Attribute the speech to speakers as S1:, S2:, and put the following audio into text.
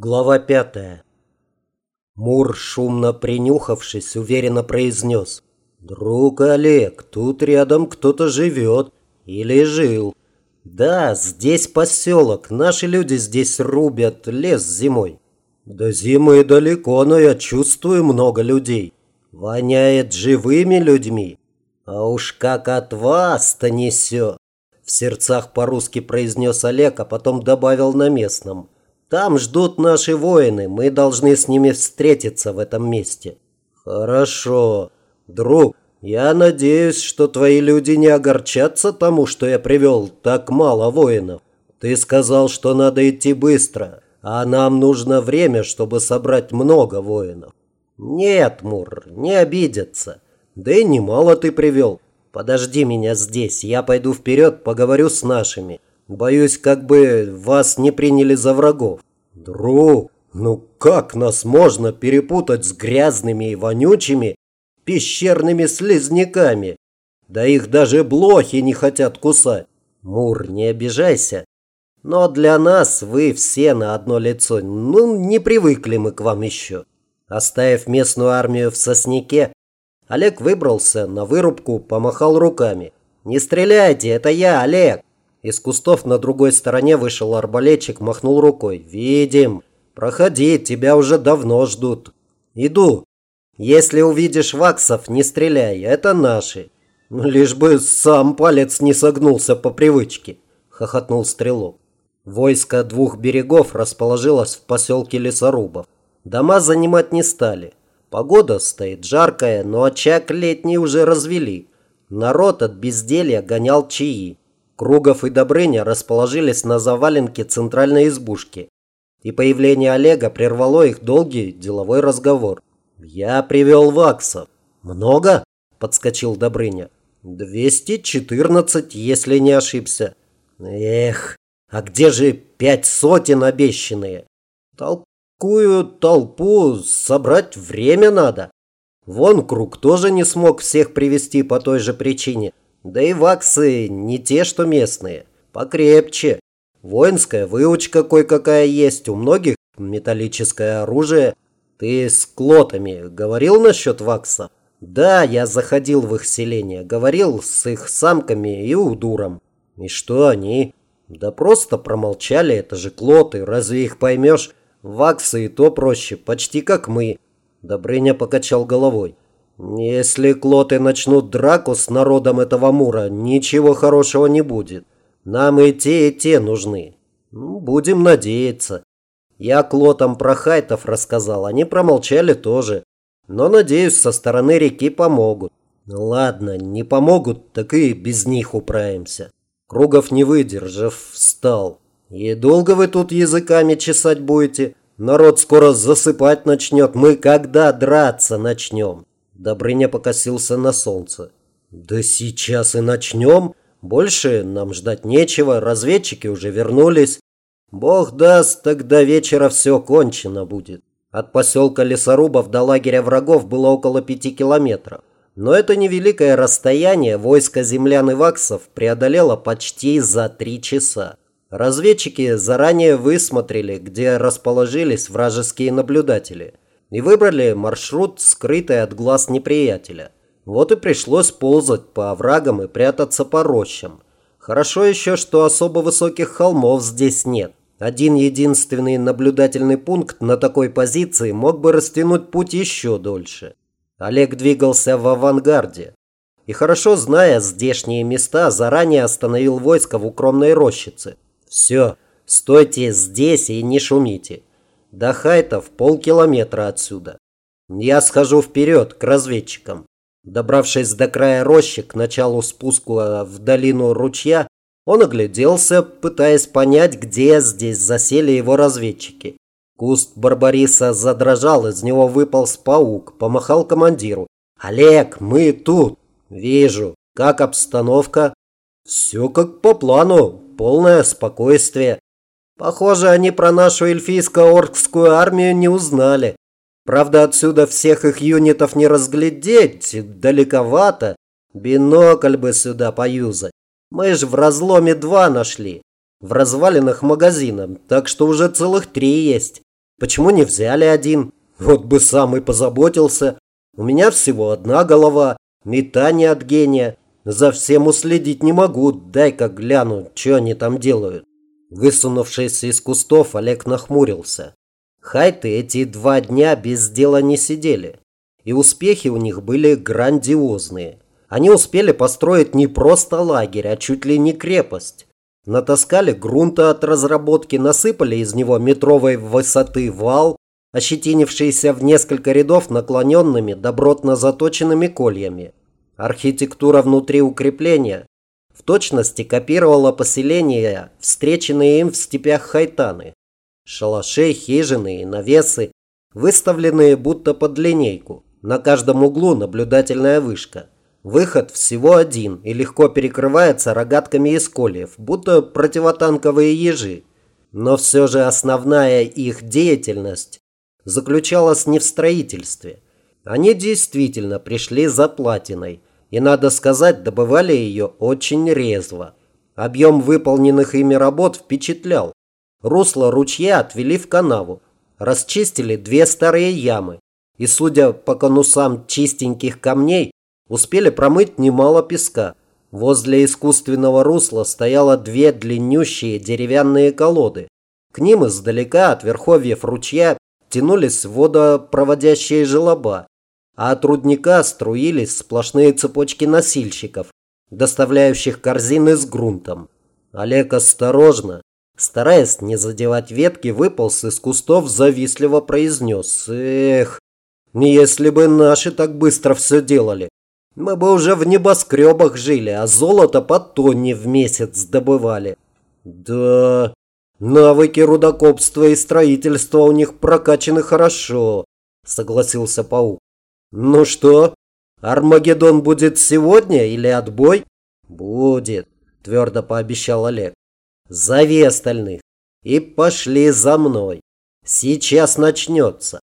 S1: Глава пятая. Мур, шумно принюхавшись, уверенно произнес. «Друг Олег, тут рядом кто-то живет. Или жил. Да, здесь поселок. Наши люди здесь рубят лес зимой. До зимы далеко, но я чувствую много людей. Воняет живыми людьми. А уж как от вас-то несет!» В сердцах по-русски произнес Олег, а потом добавил на местном. «Там ждут наши воины, мы должны с ними встретиться в этом месте». «Хорошо. Друг, я надеюсь, что твои люди не огорчатся тому, что я привел так мало воинов. Ты сказал, что надо идти быстро, а нам нужно время, чтобы собрать много воинов». «Нет, Мур, не обидятся. Да и немало ты привел. Подожди меня здесь, я пойду вперед, поговорю с нашими. Боюсь, как бы вас не приняли за врагов. Друг, ну как нас можно перепутать с грязными и вонючими пещерными слизняками? Да их даже блохи не хотят кусать. Мур, не обижайся. Но для нас вы все на одно лицо. Ну, не привыкли мы к вам еще. Оставив местную армию в сосняке, Олег выбрался на вырубку, помахал руками. «Не стреляйте, это я, Олег!» Из кустов на другой стороне вышел арбалетчик, махнул рукой. «Видим! Проходи, тебя уже давно ждут!» «Иду! Если увидишь ваксов, не стреляй, это наши!» «Лишь бы сам палец не согнулся по привычке!» – хохотнул стрелок. Войско двух берегов расположилось в поселке Лесорубов. Дома занимать не стали. Погода стоит жаркая, но очаг летний уже развели. Народ от безделья гонял чаи. Кругов и Добрыня расположились на заваленке центральной избушки. И появление Олега прервало их долгий деловой разговор. «Я привел ваксов». «Много?» – подскочил Добрыня. «Двести четырнадцать, если не ошибся». «Эх, а где же пять сотен обещанные?» Толп Такую толпу собрать время надо. Вон Круг тоже не смог всех привести по той же причине. Да и ваксы не те, что местные. Покрепче. Воинская выучка кое-какая есть. У многих металлическое оружие. Ты с клотами говорил насчет вакса? Да, я заходил в их селение. Говорил с их самками и удуром. И что они? Да просто промолчали, это же клоты. Разве их поймешь? Ваксы и то проще, почти как мы. Добрыня покачал головой. Если клоты начнут драку с народом этого Мура, ничего хорошего не будет. Нам и те, и те нужны. Ну, будем надеяться. Я клотам про хайтов рассказал, они промолчали тоже. Но, надеюсь, со стороны реки помогут. Ладно, не помогут, так и без них управимся. Кругов, не выдержав, встал. И долго вы тут языками чесать будете? Народ скоро засыпать начнет. Мы когда драться начнем? Добрыня покосился на солнце. Да сейчас и начнем. Больше нам ждать нечего. Разведчики уже вернулись. Бог даст, тогда вечера все кончено будет. От поселка Лесорубов до лагеря врагов было около пяти километров. Но это невеликое расстояние войско землян и ваксов преодолело почти за три часа. Разведчики заранее высмотрели, где расположились вражеские наблюдатели, и выбрали маршрут, скрытый от глаз неприятеля. Вот и пришлось ползать по оврагам и прятаться по рощам. Хорошо еще, что особо высоких холмов здесь нет. Один единственный наблюдательный пункт на такой позиции мог бы растянуть путь еще дольше. Олег двигался в авангарде. И хорошо зная здешние места, заранее остановил войско в укромной рощице – все, стойте здесь и не шумите. До Хайтов полкилометра отсюда. Я схожу вперед к разведчикам. Добравшись до края рощи к началу спуска в долину ручья, он огляделся, пытаясь понять, где здесь засели его разведчики. Куст Барбариса задрожал, из него выпал паук, помахал командиру. «Олег, мы тут!» «Вижу. Как обстановка?» «Все как по плану полное спокойствие. Похоже, они про нашу эльфийско-оркскую армию не узнали. Правда, отсюда всех их юнитов не разглядеть, далековато. Бинокль бы сюда поюзать. Мы ж в разломе два нашли. В развалинах магазина, так что уже целых три есть. Почему не взяли один? Вот бы сам и позаботился. У меня всего одна голова, метание от гения. За всем уследить не могу, дай-ка гляну, что они там делают. Высунувшись из кустов, Олег нахмурился. Хайты эти два дня без дела не сидели. И успехи у них были грандиозные. Они успели построить не просто лагерь, а чуть ли не крепость. Натаскали грунта от разработки, насыпали из него метровой высоты вал, ощетинившийся в несколько рядов наклоненными, добротно заточенными кольями. Архитектура внутри укрепления в точности копировала поселения, встреченные им в степях Хайтаны. Шалаши, хижины и навесы, выставленные будто под линейку. На каждом углу наблюдательная вышка. Выход всего один и легко перекрывается рогатками из кольев, будто противотанковые ежи. Но все же основная их деятельность заключалась не в строительстве. Они действительно пришли за платиной, и, надо сказать, добывали ее очень резво. Объем выполненных ими работ впечатлял. Русло ручья отвели в канаву, расчистили две старые ямы, и, судя по конусам чистеньких камней, успели промыть немало песка. Возле искусственного русла стояло две длиннющие деревянные колоды. К ним издалека от верховьев ручья тянулись водопроводящие желоба, а от рудника струились сплошные цепочки носильщиков, доставляющих корзины с грунтом. Олег осторожно, стараясь не задевать ветки, выполз из кустов, завистливо произнес. «Эх, если бы наши так быстро все делали, мы бы уже в небоскребах жили, а золото по тонне в месяц добывали». «Да, навыки рудокопства и строительства у них прокачаны хорошо», согласился паук. «Ну что, Армагеддон будет сегодня или отбой?» «Будет», твердо пообещал Олег. «Зови остальных и пошли за мной. Сейчас начнется».